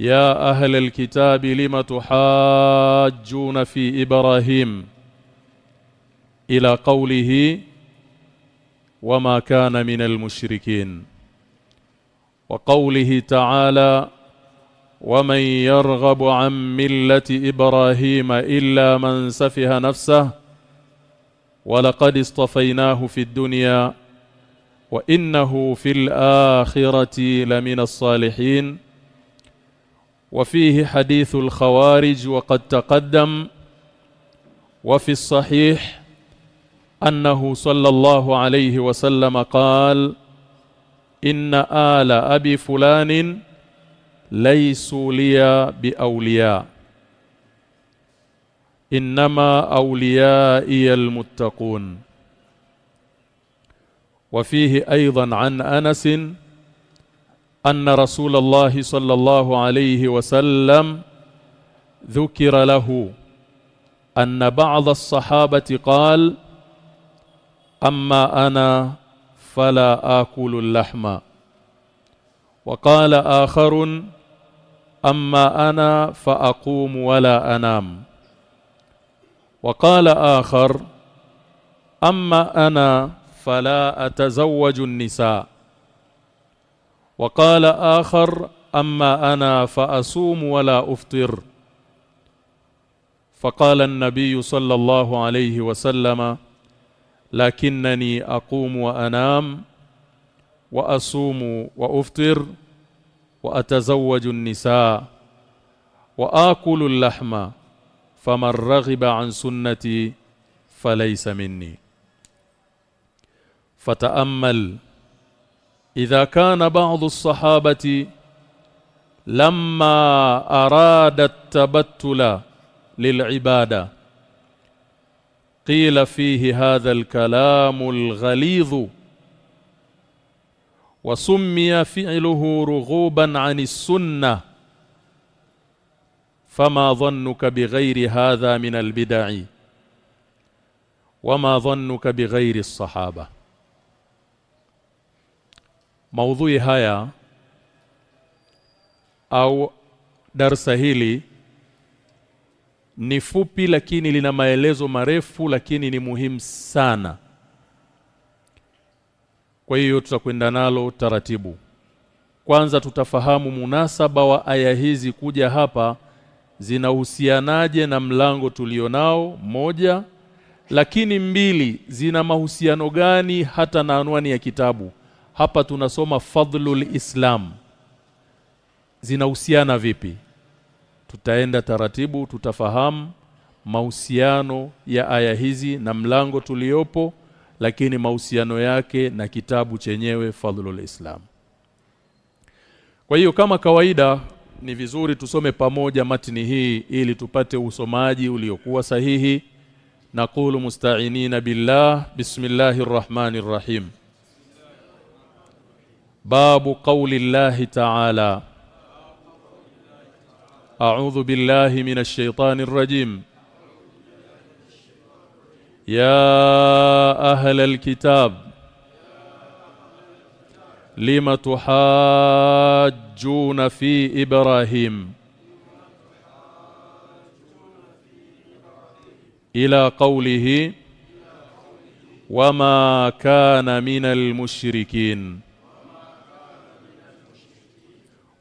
يا أهل الكتاب لم تحاجون في إبراهيم إلى قوله وما كان من المشركين؟ وقوله تعالى ومن يرغب عن ملة إبراهيم إلا من سفه نفسه ولقد اصطفيناه في الدنيا وإنه في الآخرة لمن الصالحين. وفيه حديث الخوارج وقد تقدم وفي الصحيح أنه صلى الله عليه وسلم قال إن آل أبي فلان ليسوا لي بأولياء إنما أوليائي المتقون. وفيه أيضا عن أنس أن رسول الله صلى الله عليه وسلم ذكر له أن بعض الصحابة قال أما أنا فلا آكل اللحم. وقال آخر أما أنا فأقوم ولا أنام. وقال آخر أما أنا فلا أتزوج النساء. وقال آخر أما أنا فأصوم ولا أفطر. فقال النبي صلى الله عليه وسلم لكنني أقوم وأنام وأصوم وأفطر وأتزوج النساء وآكل اللحم فمن رغب عن سنتي فليس مني. فتأمل إذا كان بعض الصحابة لما أراد التبتل للعبادة قيل فيه هذا الكلام الغليظ وسمي فعله رغوبا عن السنة. فما ظنك بغير هذا من البدع؟ وما ظنك بغير الصحابة؟ Maudhui haya au darsa hili ni fupi lakini lina maelezo marefu lakini ni muhimu sana. Kwa hiyo tutakwenda nalo taratibu. Kwanza tutafahamu munasaba wa aya hizi kuja hapa zinahusianaje na mlango tulionao moja lakini mbili zina mahusiano gani hata na anwani ya kitabu hapa tunasoma fadhlul islam. Zinahusiana vipi? Tutaenda taratibu tutafahamu mahusiano ya aya hizi na mlango tuliopo lakini mahusiano yake na kitabu chenyewe fadhlul islam. Kwa hiyo kama kawaida ni vizuri tusome pamoja matini hii ili tupate usomaji uliokuwa sahihi. Naqulu musta'inina billah bismillahir rahmanir rahim باب قول الله تعالى. أعوذ بالله من الشيطان الرجيم. يا أهل الكتاب لم تحاجون في إبراهيم؟ إلى قوله وما كان من المشركين.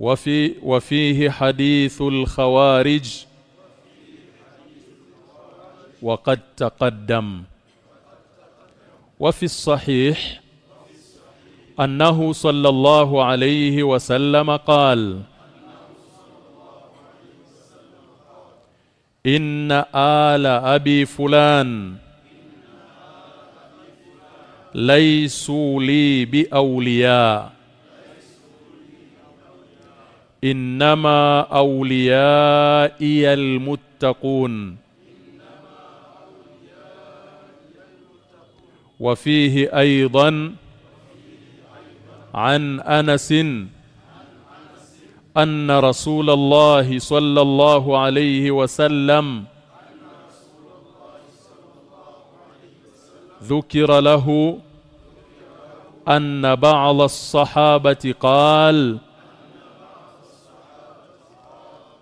وفي وفيه حديث الخوارج وقد تقدم. وفي الصحيح أنه صلى الله عليه وسلم قال إن آل أبي فلان ليسوا لي بأولياء. Innama awliyai almuttaqun وفيه أيضا عن أنس أن رسول الله صلى الله عليه وسلم ذكر له أن بعض الصحابة قال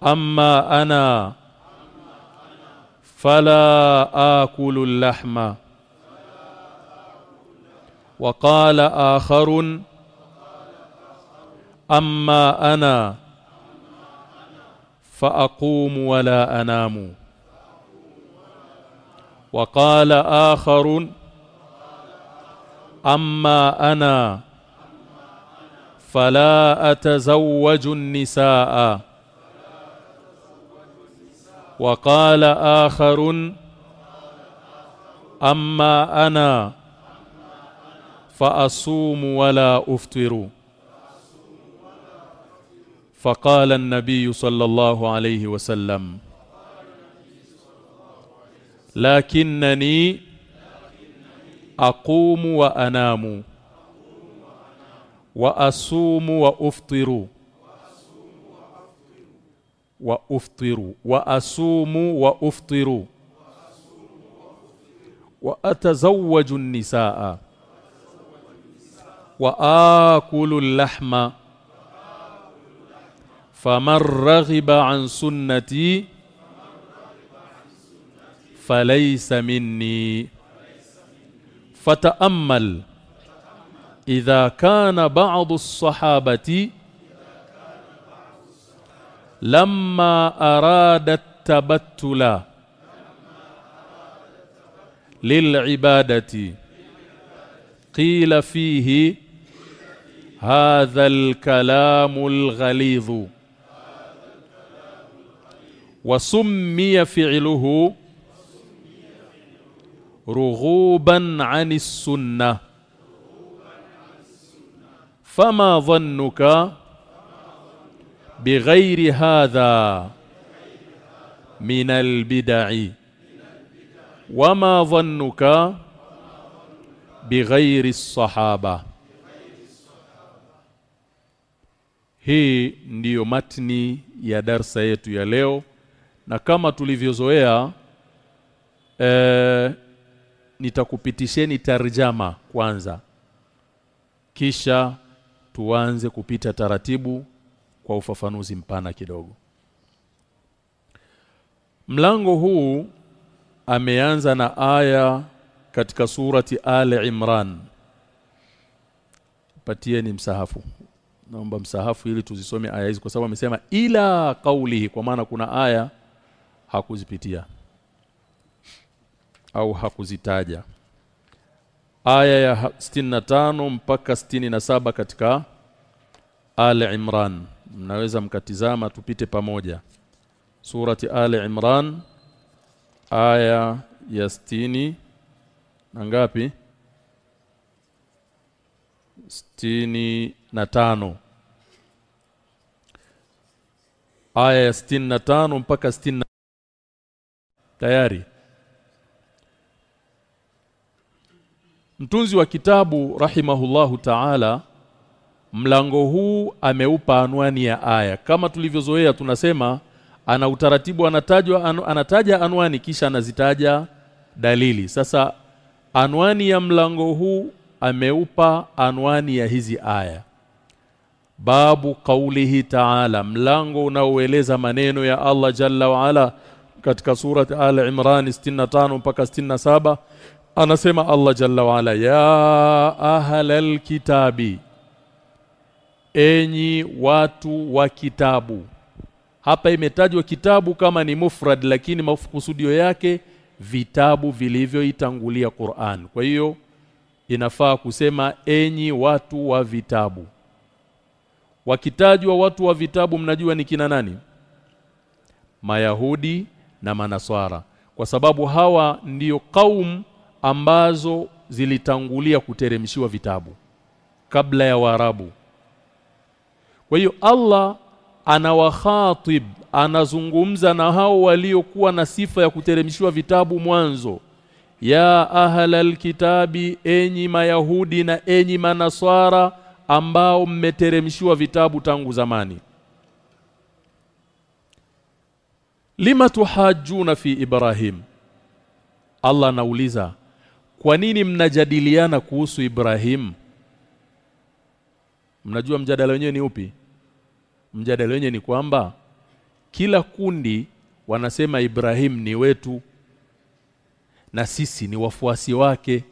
أما أنا فلا آكل اللحم. وقال آخر أما أنا فأقوم ولا أنام. وقال آخر أما أنا فلا أتزوج النساء. وقال آخر أما أنا فأصوم ولا أفطر. فقال النبي صلى الله عليه وسلم لكنني أقوم وأنام وأصوم وأفطر. وأفطر وأصوم وأفطر وأتزوج النساء. وآكل اللحم. فمن رغب عن سنتي فليس مني. فتأمل. إذا كان بعض الصحابة لما أراد التبتل للعبادة قيل فيه هذا الكلام الغليظ. وسمي فعله رغوبا عن السنة. فما ظنك بغير هذا من البدع وما ظنك بغير الصحابة hii ndiyo matni ya darsa yetu ya leo na kama tulivyozoea e, nitakupitisheni tarjama kwanza kisha tuanze kupita taratibu kwa ufafanuzi mpana kidogo. Mlango huu ameanza na aya katika surati Ali Imran. Patieni msahafu. Naomba msahafu ili tuzisome aya hizi kwa sababu amesema ila kaulihi kwa maana kuna aya hakuzipitia au hakuzitaja. Aya ya 65 mpaka 67 katika Ali Imran mnaweza mkatizama tupite pamoja. Surati Ali Imran aya ya 60 na ngapi? Stini na tano. Aya ya stini na tano mpaka stini na tayari. Mtunzi wa kitabu rahimahullahu ta'ala mlango huu ameupa anwani ya aya. Kama tulivyozoea tunasema ana utaratibu anatajwa anataja anwani kisha anazitaja dalili. Sasa anwani ya mlango huu ameupa anwani ya hizi aya. Babu kaulihi ta'ala mlango unaoeleza maneno ya Allah jalla wa ala katika surati al imran 65 mpaka 67 anasema Allah jalla wa ala ya ahlal kitabi enyi watu wa kitabu. Hapa imetajwa kitabu kama ni mufrad lakini makusudio yake vitabu vilivyoitangulia Qur'an. Kwa hiyo inafaa kusema enyi watu wa vitabu. Wakitajwa watu wa vitabu mnajua ni kina nani? Mayahudi na Manaswara. Kwa sababu hawa ndiyo kaum ambazo zilitangulia kuteremshiwa vitabu kabla ya Waarabu kwa hiyo Allah anawakhatib anazungumza na hao waliokuwa na sifa ya kuteremshiwa vitabu mwanzo. Ya ahlal kitabi enyi mayahudi na enyi manaswara ambao mmeteremshiwa vitabu tangu zamani. Lima tuhajuna fi ibrahim? Allah anauliza kwa nini mnajadiliana kuhusu Ibrahim? Mnajua mjadala wenyewe ni upi mjadala wenyewe ni kwamba kila kundi wanasema Ibrahim ni wetu na sisi ni wafuasi wake.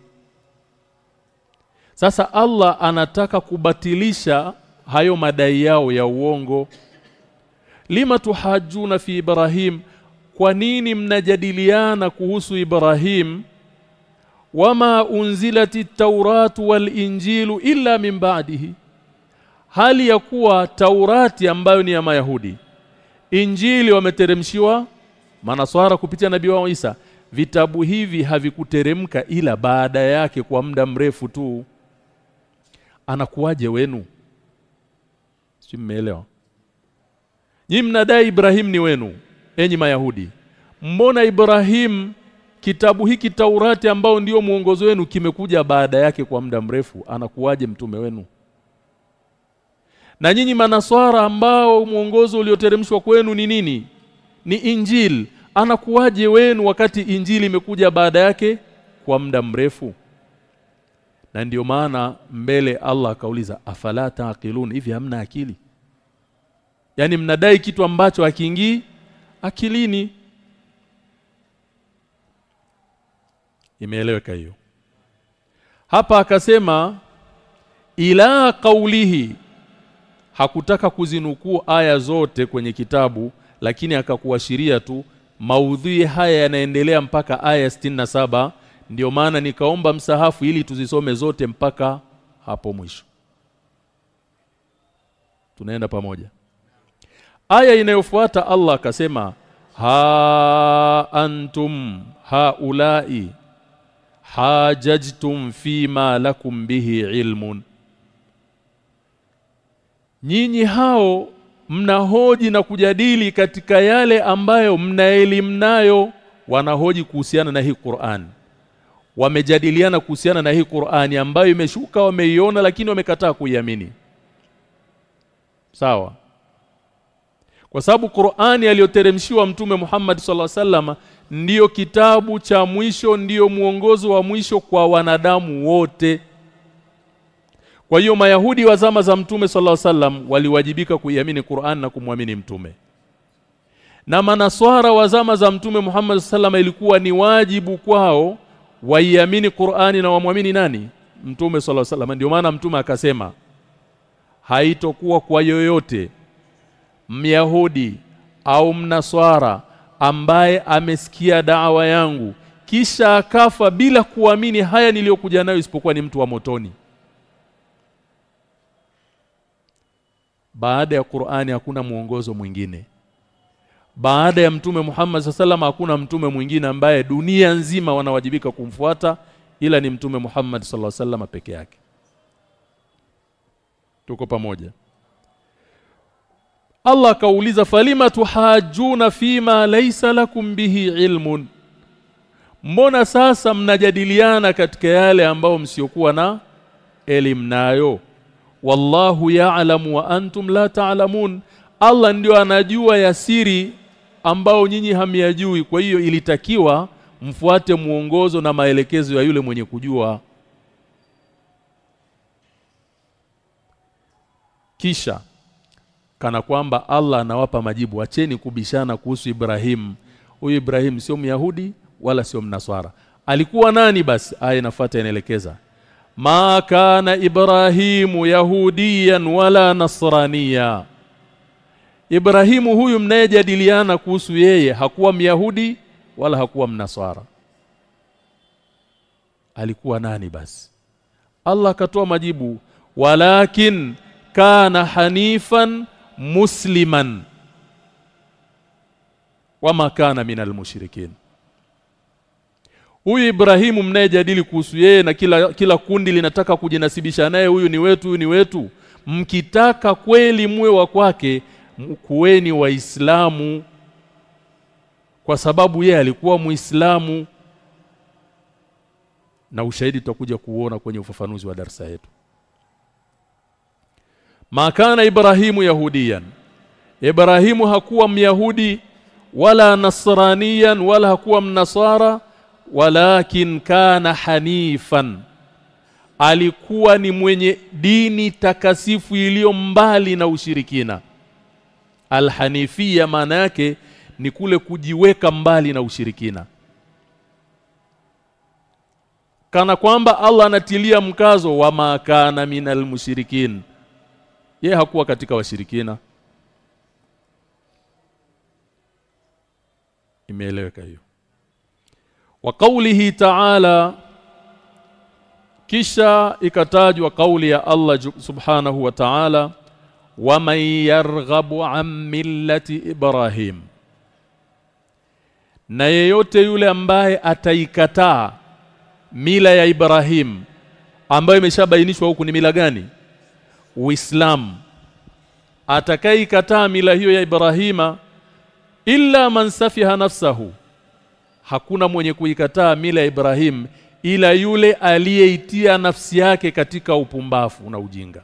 Sasa Allah anataka kubatilisha hayo madai yao ya uongo. Lima tuhajuna fi Ibrahim? Kwa nini mnajadiliana kuhusu Ibrahim? Wama unzilati tauratu wal injilu illa min ba'dihi hali ya kuwa taurati ambayo ni ya mayahudi. Injili wameteremshiwa manaswara kupitia nabii wao Isa. Vitabu hivi havikuteremka ila baada yake kwa muda mrefu tu. Anakuwaje wenu? Si mmeelewa. Nyi mnadai Ibrahim ni wenu enyi mayahudi. Mbona Ibrahim kitabu hiki Taurati ambao ndio mwongozo wenu kimekuja baada yake kwa muda mrefu? Anakuwaje mtume wenu na nyinyi manaswara ambao mwongozo ulioteremshwa kwenu ni nini? Ni injil. Anakuwaje wenu wakati injili imekuja baada yake? Kwa muda mrefu. Na ndiyo maana mbele Allah akauliza afala taqilun? Hivi hamna akili? Yani mnadai kitu ambacho hakiingii akilini. Imeeleweka hiyo. Hapa akasema ila kaulihi hakutaka kuzinukuu aya zote kwenye kitabu lakini akakuashiria tu maudhui haya yanaendelea mpaka aya saba. Ndio maana nikaomba msahafu ili tuzisome zote mpaka hapo mwisho. Tunaenda pamoja. Aya inayofuata Allah akasema ha antum haulai hajajtum fima lakum bihi ilmun nyinyi hao mnahoji na kujadili katika yale ambayo mna elimu nayo wanahoji kuhusiana na hii Qur'an. Wamejadiliana kuhusiana na hii Qur'ani ambayo imeshuka wameiona lakini wamekataa kuiamini. Sawa? Kwa sababu Qur'ani aliyoteremshiwa mtume Muhammad sallallahu alaihi wasallam ndiyo kitabu cha mwisho ndiyo mwongozo wa mwisho kwa wanadamu wote kwa hiyo Mayahudi wa zama za Mtume sallallahu wasallam waliwajibika kuiamini Qur'an na kumwamini Mtume. Na manaswara wa zama za Mtume Muhammad sallallahu ilikuwa ni wajibu kwao waiamini Qur'ani na wamwamini nani? Mtume sallallahu alaihi. Ndio maana Mtume akasema haitokuwa kwa yoyote Myahudi au mnaswara ambaye amesikia dawa yangu kisha akafa bila kuamini haya niliyokuja nayo isipokuwa ni mtu wa motoni. Baada ya Qur'ani hakuna mwongozo mwingine. Baada ya mtume Muhammad sallam hakuna mtume mwingine ambaye dunia nzima wanawajibika kumfuata ila ni mtume Muhammad sallallahu alaihi peke yake. Tuko pamoja. Allah kauliza falima tuhajuna fima laysa lakum bihi ilmun? Mbona sasa mnajadiliana katika yale ambao msiokuwa na elimu nayo wallahu ya'lamu wa antum la ta'lamun. Allah ndio anajua ya siri ambao nyinyi hamyajui. Kwa hiyo ilitakiwa mfuate muongozo na maelekezo ya yule mwenye kujua. Kisha kana kwamba Allah anawapa majibu. Acheni kubishana kuhusu Ibrahim. Huyu Ibrahim sio Myahudi wala sio Mnaswara. Alikuwa nani basi? Aya inafuata inaelekeza ma kana Ibrahimu yahudiyan wala nasraniya. Ibrahimu huyu mnayejadiliana kuhusu yeye hakuwa Myahudi wala hakuwa Mnaswara. Alikuwa nani basi? Allah akatoa majibu walakin kana hanifan musliman. Wama kana minal mushrikin Huyu Ibrahimu mnayejadili kuhusu yeye na kila kila kundi linataka kujinasibisha naye huyu ni wetu huyu ni wetu. Mkitaka kweli muwe wa kwake kuweni waislamu. Kwa sababu yeye alikuwa muislamu. Na ushahidi tutakuja kuona kwenye ufafanuzi wa darsa yetu. Makana ibrahimu yahudian ibrahimu hakuwa myahudi wala nasraniyan wala hakuwa mnasara walakin kana hanifan. Alikuwa ni mwenye dini takasifu iliyo mbali na ushirikina. Alhanifia maana yake ni kule kujiweka mbali na ushirikina. Kana kwamba Allah anatilia mkazo wa makana minal mushrikin. Ye hakuwa katika washirikina. Imeeleweka hiyo wa qawlihi ta'ala kisha ikatajwa kauli ya Allah subhanahu wa ta'ala wa man yarghabu an millati ibrahim. Na yeyote yule ambaye ataikataa mila ya Ibrahim ambayo imeshabainishwa huku ni mila gani? Uislamu. Atakayeikataa mila hiyo ya Ibrahima illa man safiha nafsahu hakuna mwenye kuikataa mila ya Ibrahim ila yule aliyeitia nafsi yake katika upumbafu na ujinga.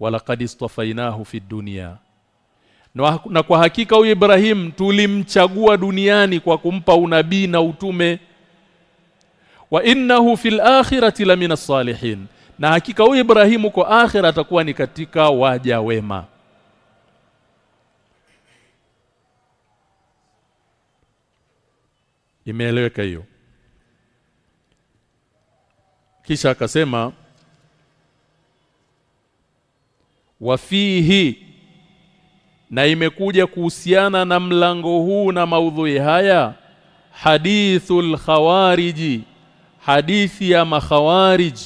Walaqad istafainahu fi dunya. Na kwa hakika huyu Ibrahim tulimchagua duniani kwa kumpa unabii na utume. Wa innahu fil akhirati lamina salihin. Na hakika huyu Ibrahimu kwa akhira atakuwa ni katika waja wema imeeleweka hiyo. Kisha akasema wafihi na imekuja kuhusiana na mlango huu na maudhui haya hadithul khawariji hadithi ya makhawarij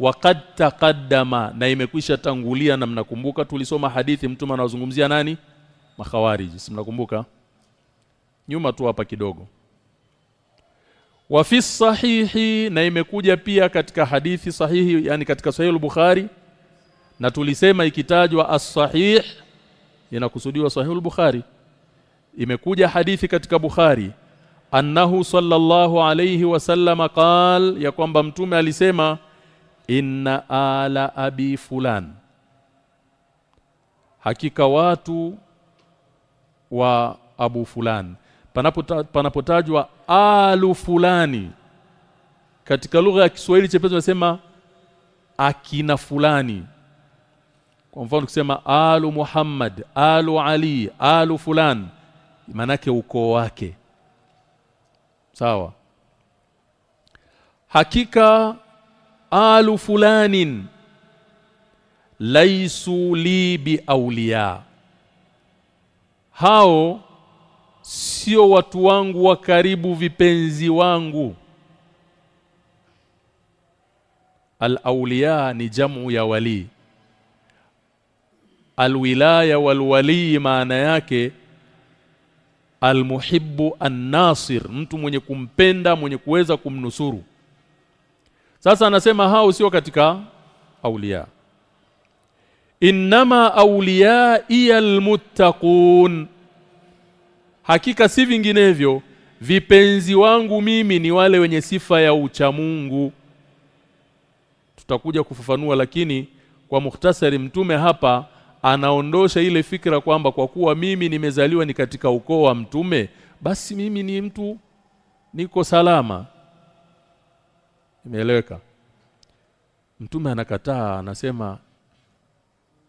waqad taqaddama na imekwisha tangulia na mnakumbuka tulisoma hadithi mtume anazungumzia nani? Makhawariji si mnakumbuka? Nyuma tu hapa kidogo wa fi sahihi na imekuja pia katika hadithi sahihi yani katika sahih al-Bukhari na tulisema ikitajwa as-sahih inakusudiwa sahih al-Bukhari. Imekuja hadithi katika Bukhari annahu sallallahu alayhi wasallam qal ya kwamba mtume alisema inna ala abi fulan. Hakika watu wa abu fulan panapota, panapotajwa alu fulani. Katika lugha ya Kiswahili chepesi tunasema akina fulani. Kwa mfano kusema alu Muhammad alu Ali alu fulan manake ukoo wake. Sawa. Hakika alu fulanin laisu li bi awliya. Hao sio watu wangu wa karibu vipenzi wangu. Al-awliya ni jamu ya wali alwilaya walwali maana yake almuhibbu annasir mtu mwenye kumpenda mwenye kuweza kumnusuru. Sasa anasema hao sio katika aulia innama auliya almuttaqun hakika si vinginevyo vipenzi wangu mimi ni wale wenye sifa ya uchamungu. Tutakuja kufafanua lakini kwa mukhtasari mtume hapa anaondosha ile fikra kwamba kwa kuwa mimi nimezaliwa ni katika ukoo wa mtume basi mimi ni mtu niko salama. Imeeleweka? Mtume anakataa anasema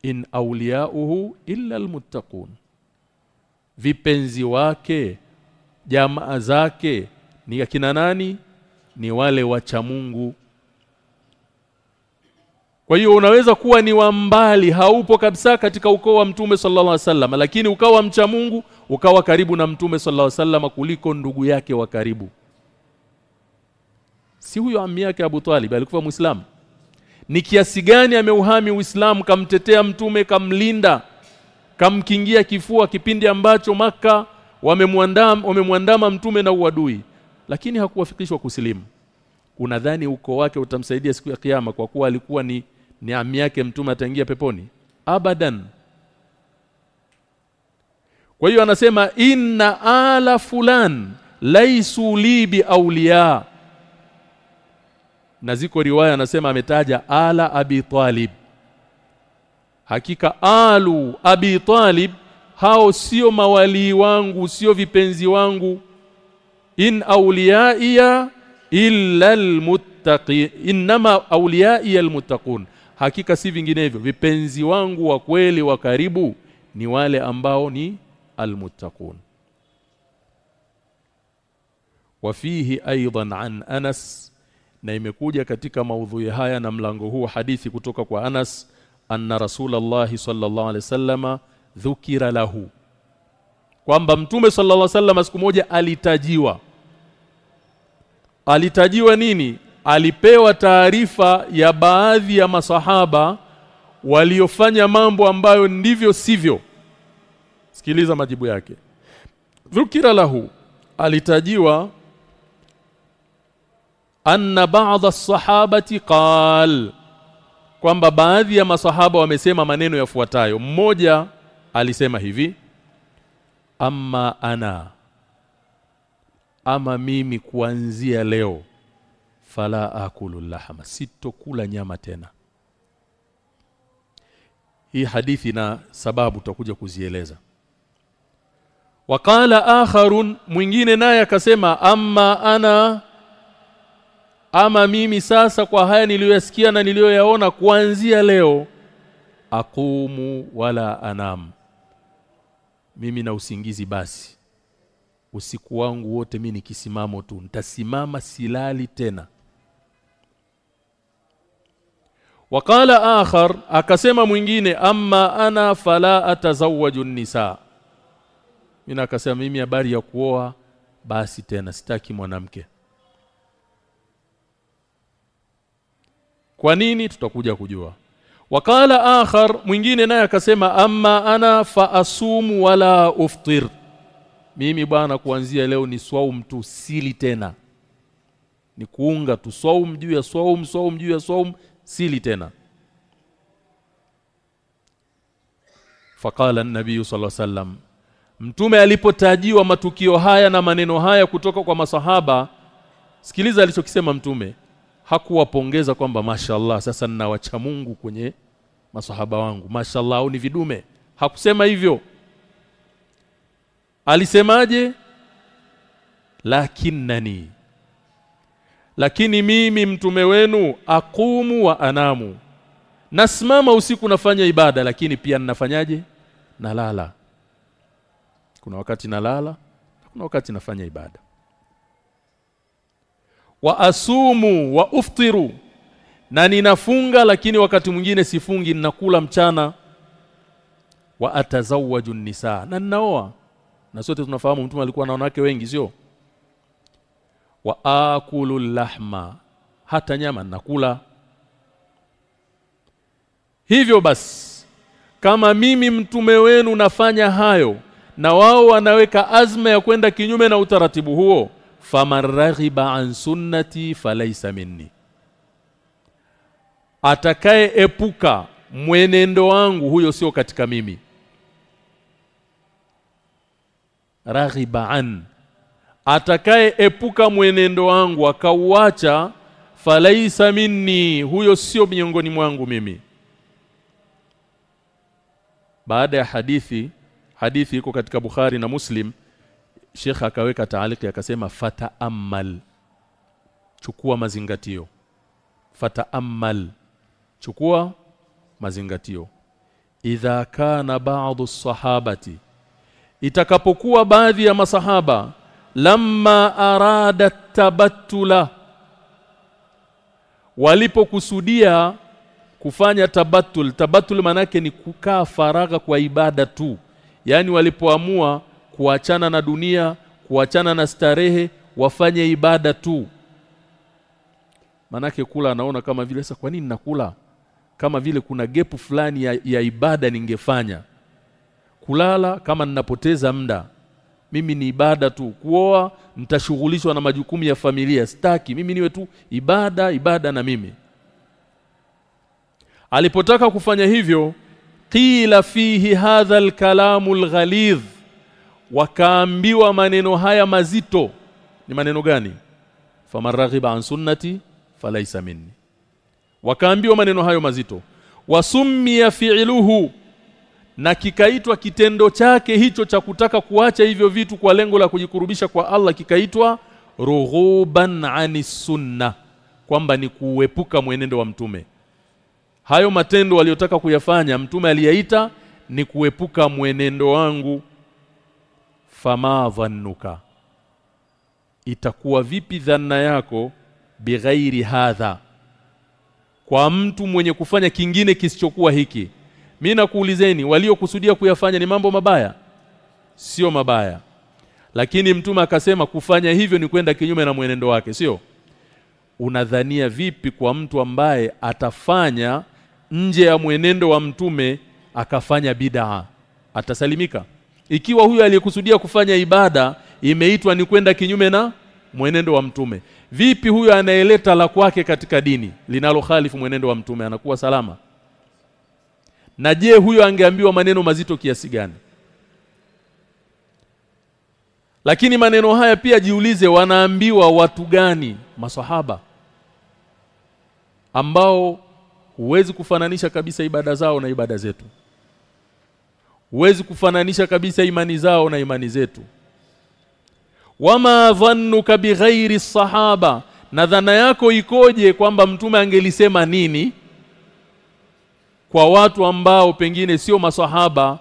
in auliyahu illa almuttaqun vipenzi wake jamaa zake ni akina nani? Ni wale wacha Mungu. Kwa hiyo unaweza kuwa ni wa mbali haupo kabisa katika ukoo wa Mtume sallallahu alaihi wasallam lakini ukawa mcha Mungu ukawa karibu na Mtume sallallahu alaihi wasallam kuliko ndugu yake wa karibu. Si huyo ammi yake Abu Talib alikuwa Muislamu? Ni kiasi gani ameuhami Uislamu kamtetea mtume kamlinda kamkingia kifua kipindi ambacho maka wamemwandama wamemwandama mtume na uadui. Lakini hakuwafikishwa kusilimu. Unadhani uko wake utamsaidia siku ya kiyama kwa kuwa alikuwa ni ni ami yake mtume ataingia peponi? Abadan. Kwa hiyo anasema inna ala fulan laisu li bi na ziko riwaya anasema ametaja ala abi talib hakika alu abi talib hao sio mawali wangu sio vipenzi wangu. In awliyaiya illa almuttaqi inma awliyaiya almuttaqun. Hakika si vinginevyo vipenzi wangu wa kweli wa karibu ni wale ambao ni almuttaqun. Wafihi aidan an Anas na imekuja katika maudhui haya na mlango huu hadithi kutoka kwa Anas anna Rasulullah sallallahu alaihi wasallama dhukira lahu. Kwamba mtume sallallahu alaihi wasallam siku moja alitajiwa. Alitajiwa nini? Alipewa taarifa ya baadhi ya masahaba waliofanya mambo ambayo ndivyo sivyo. Sikiliza majibu yake. Dhukira lahu. Alitajiwa anna ba'dha as-sahabati qal kwamba baadhi ya masahaba wamesema maneno yafuatayo. Mmoja alisema hivi ama ana ama mimi kuanzia leo fala akulu lahma sitokula nyama tena. Hii hadithi na sababu tutakuja kuzieleza. Wakala akharun mwingine naye akasema amma ana ama mimi sasa kwa haya niliyoyasikia na niliyoyaona kuanzia leo akumu wala anam. Mimi na usingizi basi. Usiku wangu wote mimi nikisimamo tu nitasimama silali tena. Wakala akhar akasema mwingine amma ana fala atazawaju nisa. Mimi akasema mimi habari ya kuoa? Basi tena sitaki mwanamke kwa nini? Tutakuja kujua. Wakala akhar mwingine naye akasema amma ana fa asumu wala uftir. Mimi bwana kuanzia leo ni swaum tu sili tena. Ni kuunga tu swaum juu ya swaum swaum juu ya swaum sili tena. Faqala an-nabiy sallallahu alaihi wasallam mtume alipotajiwa matukio haya na maneno haya kutoka kwa masahaba sikiliza alichokisema mtume hakuwapongeza kwamba mashallah sasa nina wacha Mungu kwenye masahaba wangu. Mashallah au ni vidume? Hakusema hivyo. Alisemaje? Lakinnani. Lakini mimi mtume wenu akumu wa anamu. Nasimama usiku nafanya ibada lakini pia ninafanyaje? Nalala. Kuna wakati nalala kuna wakati nafanya ibada wa asumu wa uftiru. Na ninafunga lakini wakati mwingine sifungi ninakula mchana. Wa atazawaju nisa. Na ninaoa. Na sote tunafahamu mtume alikuwa na wanawake wengi sio? Wa akulu lahma. Hata nyama ninakula. Hivyo basi kama mimi mtume wenu nafanya hayo na wao wanaweka azma ya kwenda kinyume na utaratibu huo faman raghiba an sunnati falaysa minni. Atakaye epuka mwenendo wangu huyo sio katika mimi. Raghiba an. Atakaye epuka mwenendo wangu akauacha falaisa minni huyo sio miongoni mwangu mimi. Baada ya hadithi hadithi iko katika Bukhari na Muslim Sheikh akaweka taaliki akasema fataamal chukua mazingatio. Fataamal chukua mazingatio. Idha kana ba'dhu sahabati itakapokuwa baadhi ya masahaba lamma arada tabattula walipokusudia kufanya tabatul tabatul manake ni kukaa faragha kwa ibada tu. Yani walipoamua kuachana na dunia kuachana na starehe wafanye ibada tu. Manake kula anaona kama vile sasa kwa nini nakula? Kama vile kuna gepu fulani ya, ya ibada ningefanya. Kulala kama ninapoteza muda. Mimi ni ibada tu. Kuoa nitashughulishwa na majukumu ya familia. Staki mimi niwe tu ibada ibada na mimi. Alipotaka kufanya hivyo qila fihi hadha alkalamu alghalidh wakaambiwa maneno haya mazito. Ni maneno gani? Famaraghiba an sunnati falaisa minni. Wakaambiwa maneno hayo mazito. Wasummiya fi'luhu. Na kikaitwa kitendo chake hicho cha kutaka kuacha hivyo vitu kwa lengo la kujikurubisha kwa Allah kikaitwa rughuban ani sunna. Kwamba ni kuepuka mwenendo wa mtume. Hayo matendo waliotaka kuyafanya mtume aliyaita ni kuepuka mwenendo wangu fama dhannuka. Itakuwa vipi dhanna yako bighairi hadha? Kwa mtu mwenye kufanya kingine kisichokuwa hiki mimi nakuulizeni waliokusudia kuyafanya ni mambo mabaya? Sio mabaya. Lakini mtume akasema kufanya hivyo ni kwenda kinyume na mwenendo wake sio? Unadhania vipi kwa mtu ambaye atafanya nje ya mwenendo wa mtume akafanya bid'a atasalimika ikiwa huyo aliyekusudia kufanya ibada imeitwa ni kwenda kinyume na mwenendo wa mtume. Vipi huyo anaeleta la kwake katika dini linalokhalifu mwenendo wa mtume anakuwa salama? Na je huyo angeambiwa maneno mazito kiasi gani? Lakini maneno haya pia jiulize wanaambiwa watu gani? Maswahaba ambao huwezi kufananisha kabisa ibada zao na ibada zetu huwezi kufananisha kabisa imani zao na imani zetu. Wama dhannuka bighairi sahaba na dhana yako ikoje kwamba mtume angelisema nini? Kwa watu ambao pengine sio maswahaba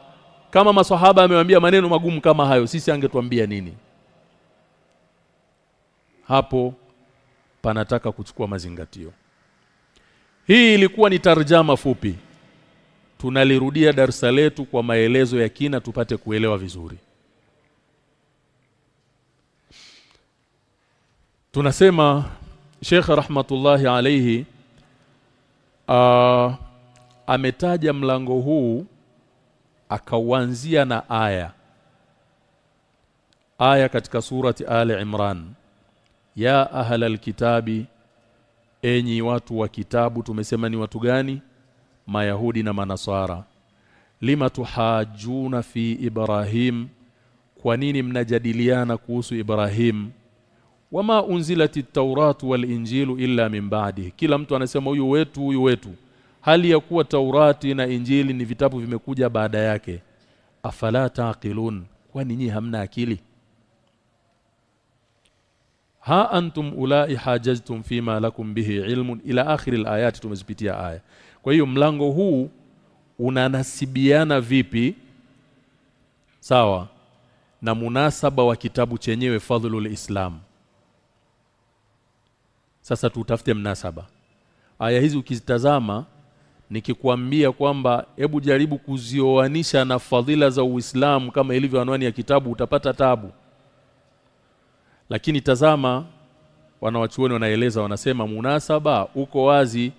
kama maswahaba amewambia maneno magumu kama hayo sisi angetuambia nini? Hapo panataka kuchukua mazingatio. Hii ilikuwa ni tarjama fupi tunalirudia darsa letu kwa maelezo ya kina tupate kuelewa vizuri. Tunasema Sheikh rahmatullahi alayhi uh, ametaja mlango huu akauanzia na aya. Aya katika surati Ali Imran. Ya ahla alkitabi enyi watu wa kitabu tumesema ni watu gani mayahudi na manasara lima tuhajuna fi ibrahim? Kwa nini mnajadiliana kuhusu ibrahim? Wama unzilati tauratu wal injilu illa min ba'di? Kila mtu anasema huyu wetu huyu wetu. Hali ya kuwa taurati na injili ni vitabu vimekuja baada yake. Afala taqilun? Kwani nyinyi hamna akili? Ha antum ulai hajajtum fima lakum bihi ilmun? Ila akhir alayat tumezipitia aya kwa hiyo mlango huu unanasibiana vipi? Sawa. Na munasaba wa kitabu chenyewe fadhlul islam. Sasa tutafute mnasaba. Aya hizi ukizitazama nikikwambia kwamba hebu jaribu kuzioanisha na fadhila za Uislamu kama ilivyo anwani ya kitabu utapata tabu. Lakini tazama wanawachuoni wanaeleza wanasema munasaba uko wazi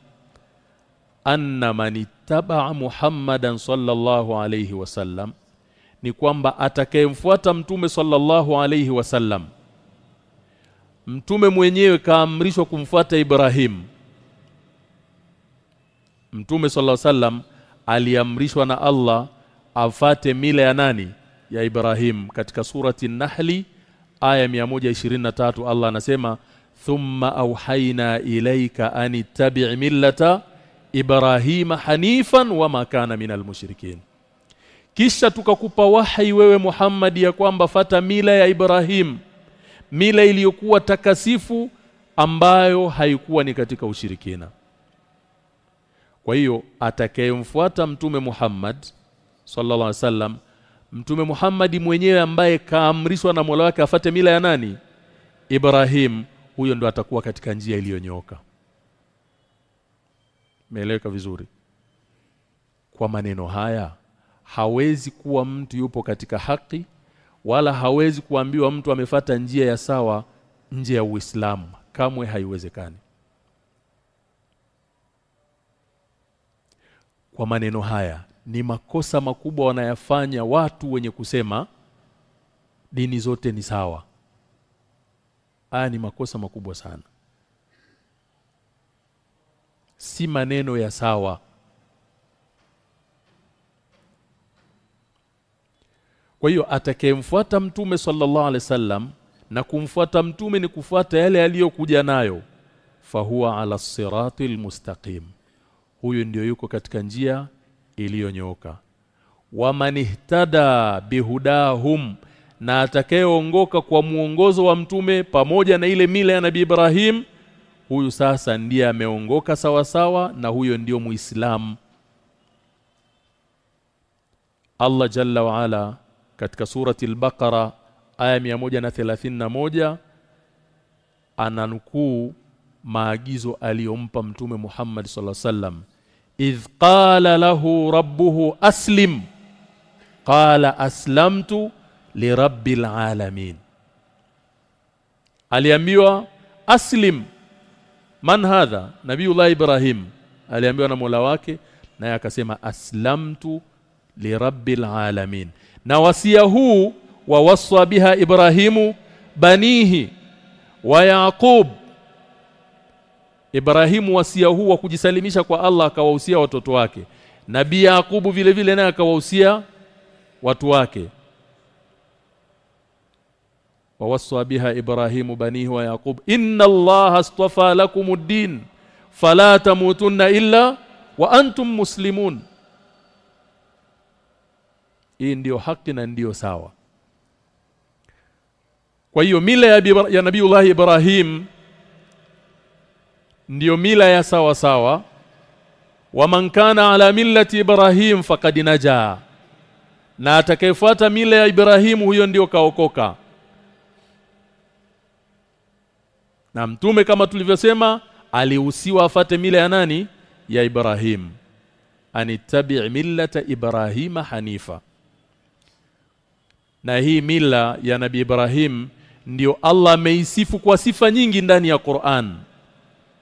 anna manittaba Muhammadan sallallahu alayhi wasallam ni kwamba atakayemfuata mtume sallallahu alayhi wasallam mtume mwenyewe kaamrishwa kumfuata Ibrahim. Mtume sallallahu sallam aliamrishwa na Allah afate mila ya nani? Ya Ibrahim. Katika surati Nahli aya 123 Allah anasema thumma auhaina ilaika anittabi tabi' millata Ibrahima hanifan wa makana minal mushrikin. Kisha tukakupa wahi wewe Muhammad ya kwamba fata mila ya Ibrahim mila iliyokuwa takasifu ambayo haikuwa ni katika ushirikina. Kwa hiyo atakayemfuata mtume Muhammad sallallahu alaihi wasallam mtume Muhammad mwenyewe ambaye kaamrishwa na Mola wake afate mila ya nani? Ibrahim huyo ndo atakuwa katika njia iliyonyoka Meeleweka vizuri. Kwa maneno haya hawezi kuwa mtu yupo katika haki wala hawezi kuambiwa mtu amefata njia ya sawa nje ya Uislamu. Kamwe haiwezekani. Kwa maneno haya ni makosa makubwa wanayafanya watu wenye kusema dini zote ni sawa. Haya ni makosa makubwa sana si maneno ya sawa. Kwa hiyo atakayemfuata mtume sallallahu alaihi wasallam na kumfuata mtume ni kufuata yale aliyokuja nayo. Fahuwa ala siratil mustaqim huyu ndiyo yuko katika njia iliyonyooka. Waman ihtada bihudahum na atakayeongoka kwa muongozo wa mtume pamoja na ile mila ya Nabii Ibrahim huyu sasa ndiye ameongoka sawasawa sawa na huyo ndiyo muislamu. Allah Jalla wa Ala katika surati al-Baqara aya 131 ananukuu maagizo aliyompa mtume Muhammad sallallahu wasallam. Idh qala lahu rabbuhu aslim qala aslamtu lirabbil alamin. Aliambiwa aslim man hadha nabiyullah ibrahim aliambiwa na Mola wake naye akasema aslamtu lirabbil alamin na wasia huu wa waswa biha ibrahimu banihi wa yaqub Ibrahimu wasia huu wa kujisalimisha kwa Allah akawahusia watoto wake. Nabii Yakubu vile vile naye akawahusia watu wake. Biha Ibrahimu banihi wa Yaqub inna Allah astafa lakumuddin fala tamutunna illa wa antum muslimun. Hii ndiyo haki na ndiyo sawa. Kwa hiyo mila ya, ya Nabiiullah Ibrahim ndiyo mila ya sawa sawa wa man kana ala millati ibrahim faqad naja na atakayefuata mila ya Ibrahim huyo ndiyo kaokoka na mtume kama tulivyosema alihusiwa afate mila ya nani? Ya Ibrahim. Anitabi millata Ibrahima hanifa. Na hii mila ya nabi Ibrahim ndiyo Allah ameisifu kwa sifa nyingi ndani ya Qur'an.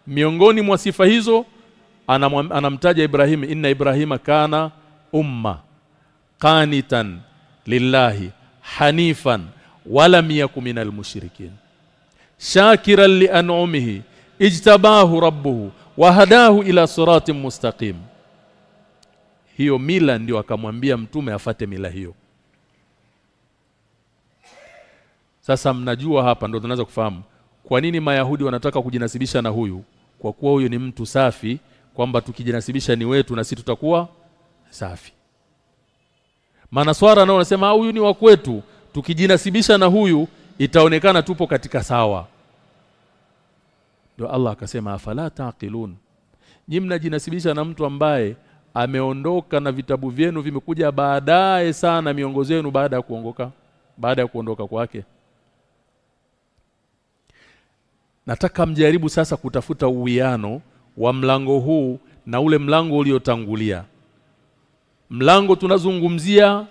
Miongoni mwa sifa hizo anam, anamtaja Ibrahim inna Ibrahima kana umma qanitan lillahi hanifan wala yakum minal mushrikin shakiran li an'umihi ijtabahu rabbuhu wa hadahu ila siratin mustaqim. Hiyo mila ndio akamwambia mtume afate mila hiyo. Sasa mnajua hapa ndio tunaweza kufahamu kwa nini mayahudi wanataka kujinasibisha na huyu? Kwa kuwa huyu ni mtu safi kwamba tukijinasibisha ni wetu na sisi tutakuwa safi. Maana swara nao wanasema huyu ni wa kwetu. Tukijinasibisha na huyu itaonekana tupo katika sawa. Ndio Allah akasema afala taqilun. Nyi mnajinasibisha na mtu ambaye ameondoka na vitabu vyenu vimekuja baadaye sana miongozo yenu baada ya kuongoka baada ya kuondoka kwake. Nataka mjaribu sasa kutafuta uwiano wa mlango huu na ule mlango uliotangulia. Mlango tunazungumzia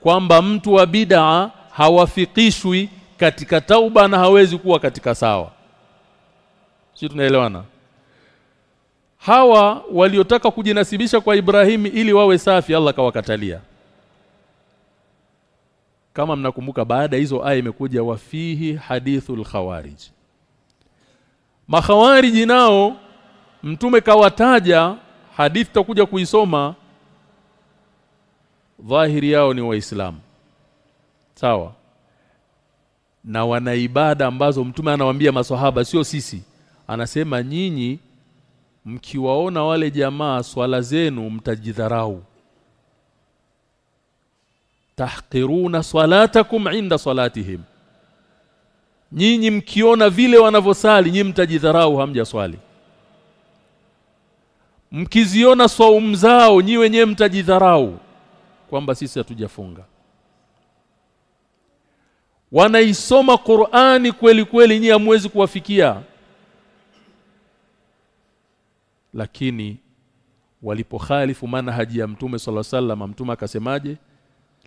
kwamba mtu wa bid'a hawafikishwi katika tauba na hawezi kuwa katika sawa. Si tunaelewana? Hawa waliotaka kujinasibisha kwa Ibrahimu ili wawe safi Allah kawakatalia. Kama mnakumbuka baada hizo aya imekuja wafihi hadithul khawarij. Makhawariji nao mtume kawataja hadithi takuja kuisoma dhahiri yao ni waislamu. Sawa na wana ibada ambazo mtume anawaambia maswahaba sio sisi. Anasema nyinyi mkiwaona wale jamaa swala zenu mtajidharau. Tahqiruna salatakum inda salatihim. Nyinyi mkiona vile wanavyosali nyinyi mtajidharau hamja swali mkiziona saumu zao nyi wenyewe mtajidharau kwamba sisi hatujafunga wanaisoma Qur'ani kweli kweli nyi hamwezi kuwafikia. Lakini walipokhalifu manhaji ya mtume sala sallam mtume akasemaje?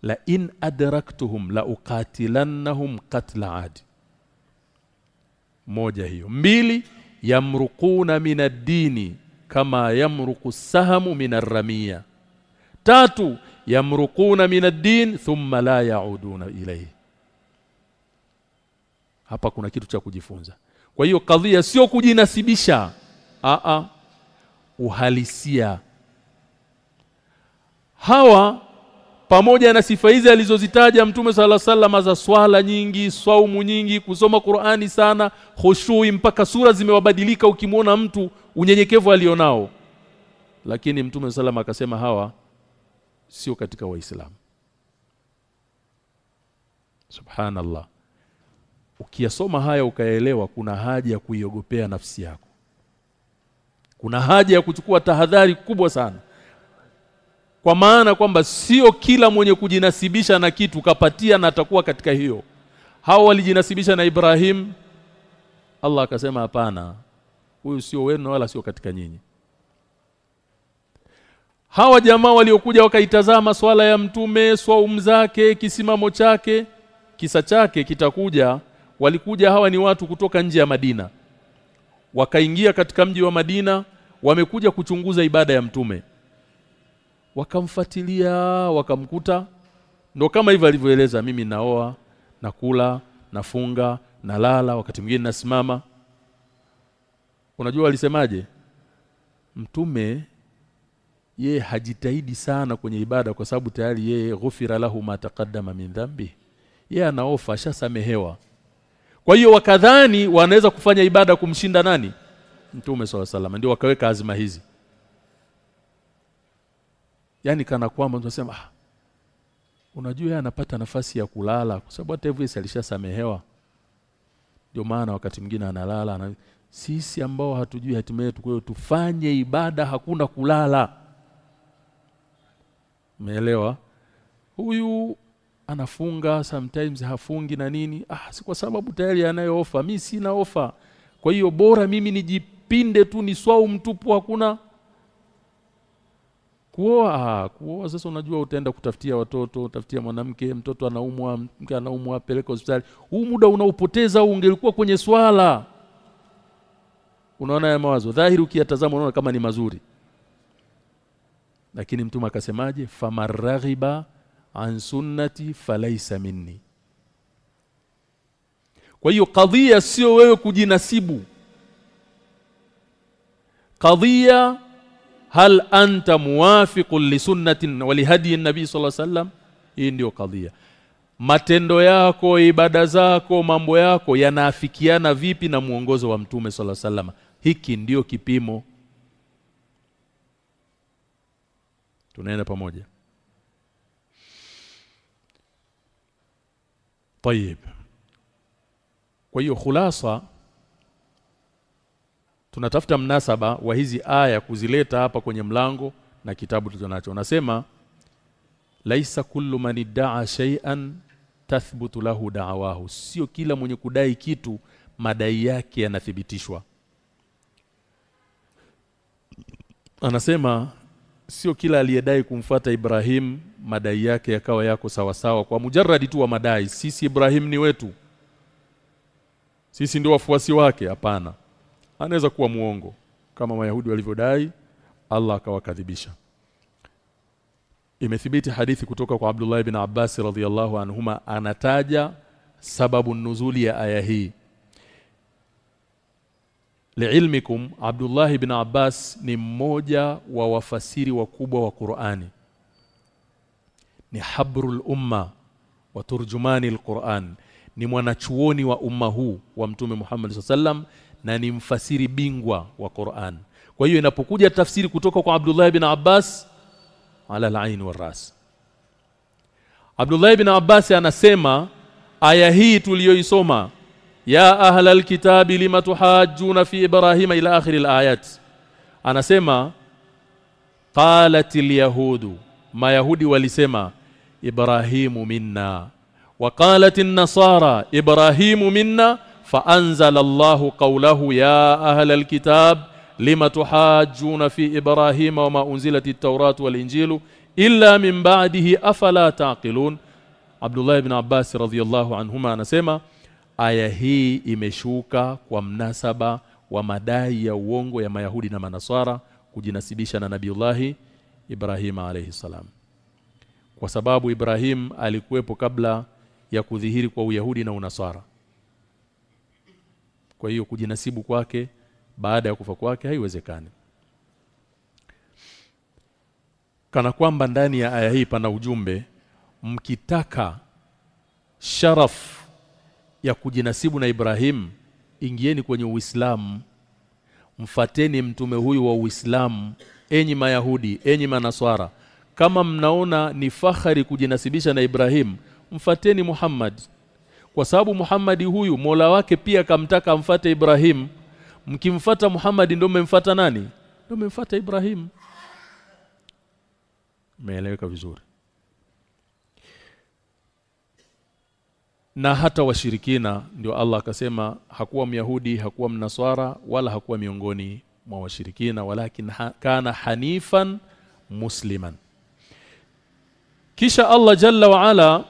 La in adraktuhum la uqatilannahum qatla ad moja hiyo. Mbili yamruquna minad-dini kama yamruku sahamu minarramia tatu yamruquna minad-din thumma la yauduna ilayhi hapa kuna kitu cha kujifunza. Kwa hiyo kadhia sio kujinasibisha. A a uhalisia. Hawa pamoja na sifa hizi alizozitaja mtume sala salama za swala nyingi saumu nyingi kusoma Qur'ani sana khushui mpaka sura zimewabadilika ukimwona mtu unyenyekevu alionao. Lakini mtume salama akasema hawa sio katika waislamu. Subhanallah ukiyasoma haya ukaelewa kuna haja ya kuiogopea nafsi yako. Kuna haja ya kuchukua tahadhari kubwa sana. Kwa maana kwamba sio kila mwenye kujinasibisha na kitu kapatia na atakuwa katika hiyo. Hao walijinasibisha na Ibrahim Allah akasema hapana huyu sio wenu wala sio katika nyinyi. Hawa jamaa waliokuja wakaitazama swala ya mtume swaumu zake kisimamo chake kisa chake kitakuja walikuja hawa ni watu kutoka nje ya Madina. Wakaingia katika mji wa Madina wamekuja kuchunguza ibada ya mtume. Wakamfuatilia wakamkuta. Ndo kama hivyo alivyoeleza mimi naoa nakula nafunga nalala wakati mwingine nasimama. Unajua alisemaje? Mtume ye hajitahidi sana kwenye ibada kwa sababu tayari yeye ghufira lahu ma taqaddama min dhambi yeye anaofa ashasamehewa kwa hiyo wakadhani wanaweza kufanya ibada kumshinda nani? Mtume swalla salama ndio wakaweka azima hizi. Yani kana kwamba tunasema ah, unajua anapata nafasi ya kulala kwa sababu hata hivyo alishasamehewa. Ndio maana wakati mwingine analala na sisi ambao hatujui hatima yetu kwa tufanye ibada hakuna kulala. Umeelewa? Huyu anafunga sometimes hafungi na nini. Ah si kwa sababu tayari anayo ofa. Mimi sina ofa. Kwa hiyo bora mimi nijipinde tu ni swau mtupu hakuna. Kuoa ah, kuoa. Sasa unajua utaenda kutafutia watoto utafutia mwanamke mtoto anaumwa mke anaumwa peleka hospitali. Huu muda unaupoteza ungelikuwa kwenye swala. Unaona ya mawazo? Dhahiri ukiyatazama unaona kama ni mazuri. Lakini mtume akasemaje? Famaraghiba an sunnati falaisa minni kwa hiyo kadhia sio wewe kujinasibu. Kadhia hal anta muwafiqun li sunnatin wa li hadi nabii sallallahu alaihi wasallam hii ndio kadhia. Matendo yako ibada zako mambo yako yanaafikiana vipi na muongozo wa mtume sallallahu alaihi wasallam? Hiki ndio kipimo. Tunaenda pamoja طيب kwa hiyo khulasa tunatafuta mnasaba wa hizi aya kuzileta hapa kwenye mlango na kitabu tulichonacho unasema laisa kullu man idda'a shay'an tathbutu lahu da'awahu sio kila mwenye kudai kitu madai yake yanathibitishwa anasema sio kila aliyedai kumfuata Ibrahim madai yake yakawa yako sawasawa sawa kwa mujarradi tu wa madai. Sisi Ibrahim ni wetu. Sisi ndio wafuasi wake? Hapana. Anaweza kuwa muongo kama Wayahudi walivyodai Allah akawakadhibisha imethibiti hadithi kutoka kwa Abdullah ibn Abbas radhiyallahu anhuma anataja sababu nuzuli ya aya hii liilmikum Abdullah ibn Abbas ni mmoja wa wafasiri wakubwa wa Qur'ani. Ni habrul umma wa turjumani alquran. Ni mwanachuoni wa umma huu wa mtume Muhammad sallam na ni mfasiri bingwa wa Qur'an. Kwa hiyo inapokuja tafsiri kutoka kwa Abdullah ibn Abbas ala al-ain ras Abdullah ibn Abbas anasema aya hii tuliyoisoma ya ahlal kitabi lima tuhajjuna fi ibrahima ila akhir al-ayat anasema qalat al-yahudu mayahudi walisema ibrahimu minna وقالت النصارى إبراهيم منا فأنزل الله قوله يا أهل الكتاب لما تحاجون في إبراهيم وما أنزلت التوراة والإنجيل إلا من بعده أفلا تعقلون؟ عبد الله بن عباس رضي الله عنهما anasema aya hii imeshuka kwa mnasaba wa madai ya uongo ya mayahudi na manaswara kujinasibisha na nabiullahi Ibrahim alayhi salam kwa sababu Ibrahim alikuwepo kabla ya kudhihiri kwa Uyahudi na Unaswara Kwa hiyo kujinasibu kwake baada ya kufa kwake haiwezekani. Kana kwamba ndani ya aya hii pana ujumbe mkitaka sharaf ya kujinasibu na Ibrahim ingieni kwenye Uislamu. Mfateni mtume huyu wa Uislamu enyi mayahudi enyi manaswara. Kama mnaona ni fahari kujinasibisha na Ibrahim mfateni Muhammad. Kwa sababu Muhammad huyu Mola wake pia kamtaka amfate Ibrahim. Mkimfata Muhammad ndio mmemfata nani? Ndio mmemfuata Ibrahim. Meeleweka vizuri na hata washirikina ndio Allah akasema hakuwa myahudi hakuwa mnaswara wala hakuwa miongoni mwa washirikina walakin ha, kana hanifan musliman. Kisha Allah jalla wa ala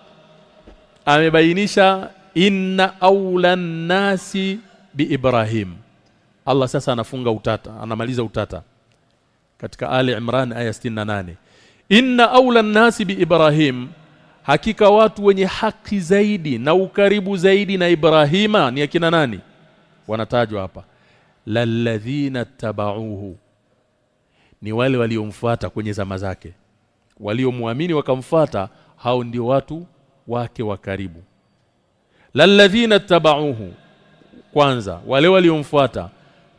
amebainisha inna awlan nasi biibrahim Allah sasa anafunga utata anamaliza utata katika Ali Imran aya 68 inna awlan nasi biibrahim hakika watu wenye haki zaidi na ukaribu zaidi na Ibrahima ni akina nani? Wanatajwa hapa. Lalladhina tabauhu. Ni wale waliomfuata kwenye zama zake. Waliomwamini wakamfuata hao ndio watu wake wa karibu. Lalladhina tabauhu. Kwanza wale waliomfuata.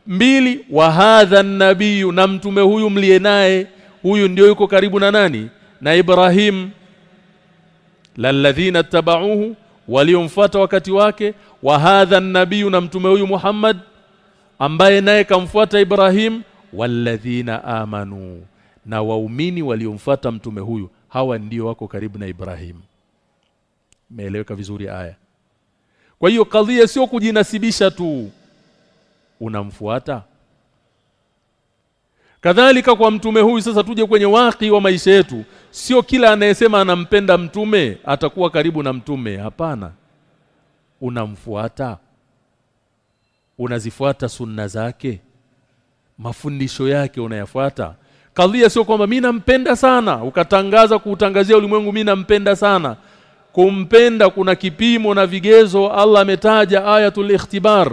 Mbili wa hadha nabiyu na mtume huyu mlie naye huyu ndio yuko karibu na nani? Na Ibrahim lalladhina tabauhu waliomfuata wakati wake wa hadha nabiyu na mtume huyu Muhammad ambaye naye kamfuata Ibrahim walladhina amanu na waumini waliomfuata mtume huyu hawa ndio wako karibu na Ibrahim. Meeleweka vizuri aya? Kwa hiyo kadhia sio kujinasibisha tu. Unamfuata kadhalika kwa mtume huyu sasa tuje kwenye waki wa maisha yetu. Sio kila anayesema anampenda mtume atakuwa karibu na mtume. Hapana. Unamfuata? Unazifuata sunna zake? Mafundisho yake unayafuata? Kadhia sio kwamba mimi nampenda sana. Ukatangaza kuutangazia ulimwengu mimi nampenda sana. Kumpenda kuna kipimo na vigezo. Allah ametaja ayatul ikhtibar.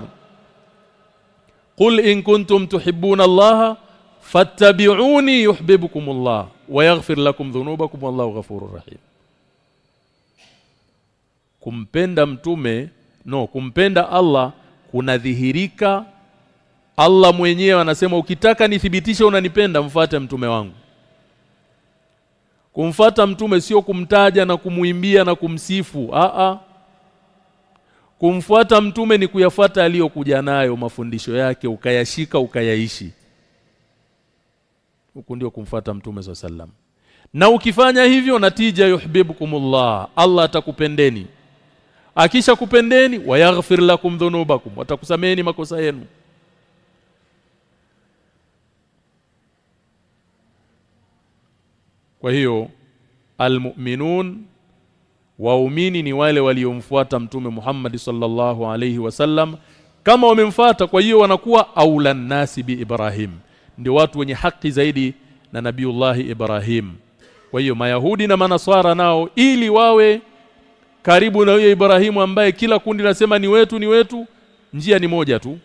Qul in kuntum tuhibbuna Allah fattabi'uni yuhibbukumullah wa yaghfir lakum dhunubakum wallahu ghafurur rahim. Kumpenda mtume no kumpenda Allah kunadhihirika. Allah mwenyewe anasema ukitaka nithibitishe unanipenda mfate mtume wangu. Kumfata mtume sio kumtaja na kumuimbia na kumsifu a a kumfuata mtume ni kuyafuata aliyokuja nayo mafundisho yake ukayashika ukayaishi huku ndio kumfuata mtume swalla sallam na ukifanya hivyo natija yuhibbukumullah. Allah atakupendeni. Akisha kupendeni wayaghfir lakum dhunubakum. Watakusameni makosa yenu. Kwa hiyo almu'minun waumini ni wale waliomfuata mtume Muhammad sallallahu alayhi wasallam. Kama wamemfuata kwa hiyo wanakuwa aulan nasi bi Ibrahim ndio watu wenye haki zaidi na nabiullahi Ibrahim. Kwa hiyo mayahudi na manaswara nao ili wawe karibu na huyo Ibrahimu ambaye kila kundi nasema ni wetu ni wetu njia ni moja tu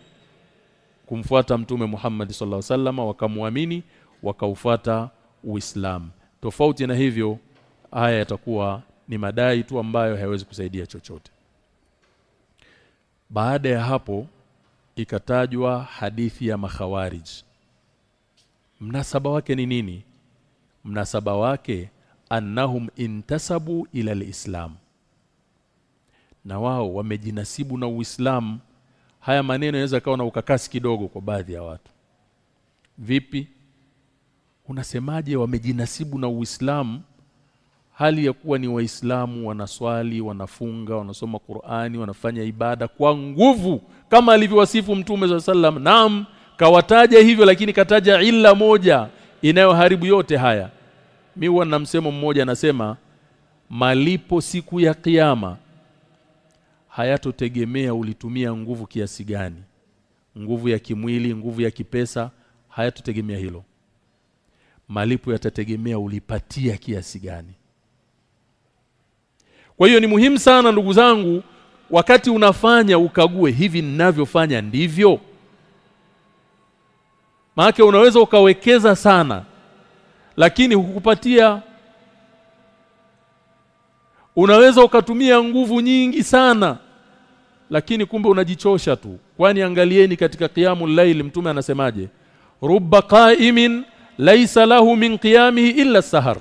kumfuata mtume Muhammad sallallahu alaihi wasallam wakamwamini wakaufuata Uislamu tofauti na hivyo haya yatakuwa ni madai tu ambayo hayawezi kusaidia chochote. Baada ya hapo ikatajwa hadithi ya makhawarij mnasaba wake ni nini? Mnasaba wake annahum intasabu ila alislam. Na wao wamejinasibu na Uislamu. Haya maneno yanaweza kawa na ukakasi kidogo kwa baadhi ya watu. Vipi? Unasemaje wamejinasibu na Uislamu? Hali ya kuwa ni waislamu wanaswali wanafunga wanasoma Qur'ani wanafanya ibada kwa nguvu kama alivyowasifu mtume za sallam naam kawataja hivyo lakini kataja ila moja inayoharibu yote haya. Mi huwa na msemo mmoja anasema malipo siku ya kiyama hayatotegemea ulitumia nguvu kiasi gani. Nguvu ya kimwili nguvu ya kipesa hayatotegemea hilo. Malipo yatategemea ulipatia kiasi gani. Kwa hiyo ni muhimu sana ndugu zangu wakati unafanya ukague hivi ninavyofanya ndivyo maana unaweza ukawekeza sana lakini hukupatia unaweza ukatumia nguvu nyingi sana lakini kumbe unajichosha tu. Kwani angalieni katika qiyamul layl mtume anasemaje? Rubba qa'imin laysa lahu min qiyamihi illa sahar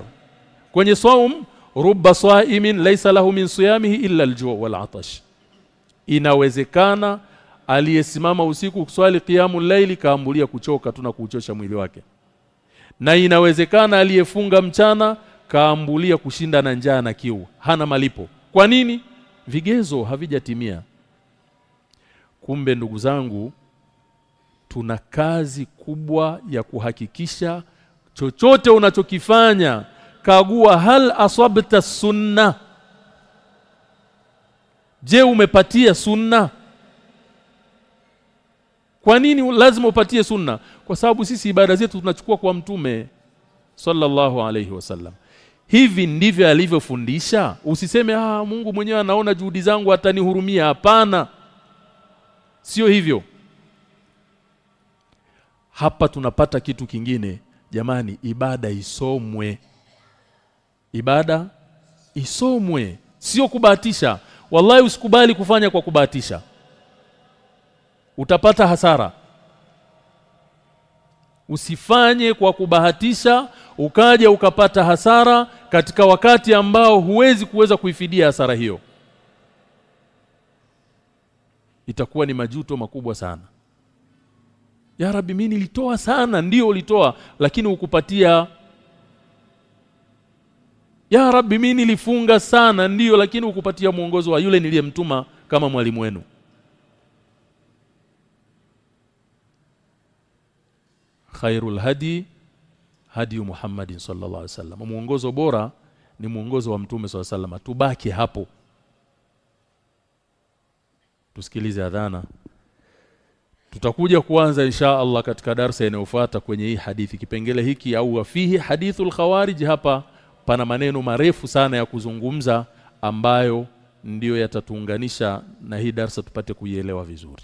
kwenye saum rubba sa'imin laysa lahu min siyamihi illa al-ju' wal 'atash inawezekana aliyesimama usiku kuswali qiyamul laili kaambulia kuchoka tu na kuuchosha mwili wake. Na inawezekana aliyefunga mchana kaambulia kushinda na njaa na kiu. Hana malipo. Kwa nini? Vigezo havijatimia. Kumbe ndugu zangu tuna kazi kubwa ya kuhakikisha chochote unachokifanya kagua hal aswabta sunna. Je umepatia sunna kwa nini lazima upatie sunna? Kwa sababu sisi ibada zetu tunachukua kwa mtume sallallahu alayhi wasallam. Hivi ndivyo alivyofundisha? Usiseme ah Mungu mwenyewe anaona juhudi zangu atanihurumia. Hapana. Sio hivyo. Hapa tunapata kitu kingine. Jamani ibada isomwe. Ibada isomwe. Sio kubahatisha. Wallahi usikubali kufanya kwa kubahatisha utapata hasara. Usifanye kwa kubahatisha ukaja ukapata hasara katika wakati ambao huwezi kuweza kuifidia hasara hiyo. Itakuwa ni majuto makubwa sana. Ya rabbi mimi nilitoa sana ndio ulitoa lakini ukupatia ya rabbi mimi nilifunga sana ndio lakini ukupatia mwongozo wa yule niliyemtuma kama mwalimu wenu khairul hadi hadi Muhammadin sallallahu alaihi wasallam. Muongozo bora ni muongozo wa mtume sallallahu alaihi wasallam. Tubaki hapo. Tusikilize adhana. Tutakuja kuanza insha Allah katika darsa inayofuata kwenye hii hadithi. Kipengele hiki au wafihi hadithul khawarij hapa pana maneno marefu sana ya kuzungumza ambayo ndiyo yatatuunganisha na hii darsa tupate kuielewa vizuri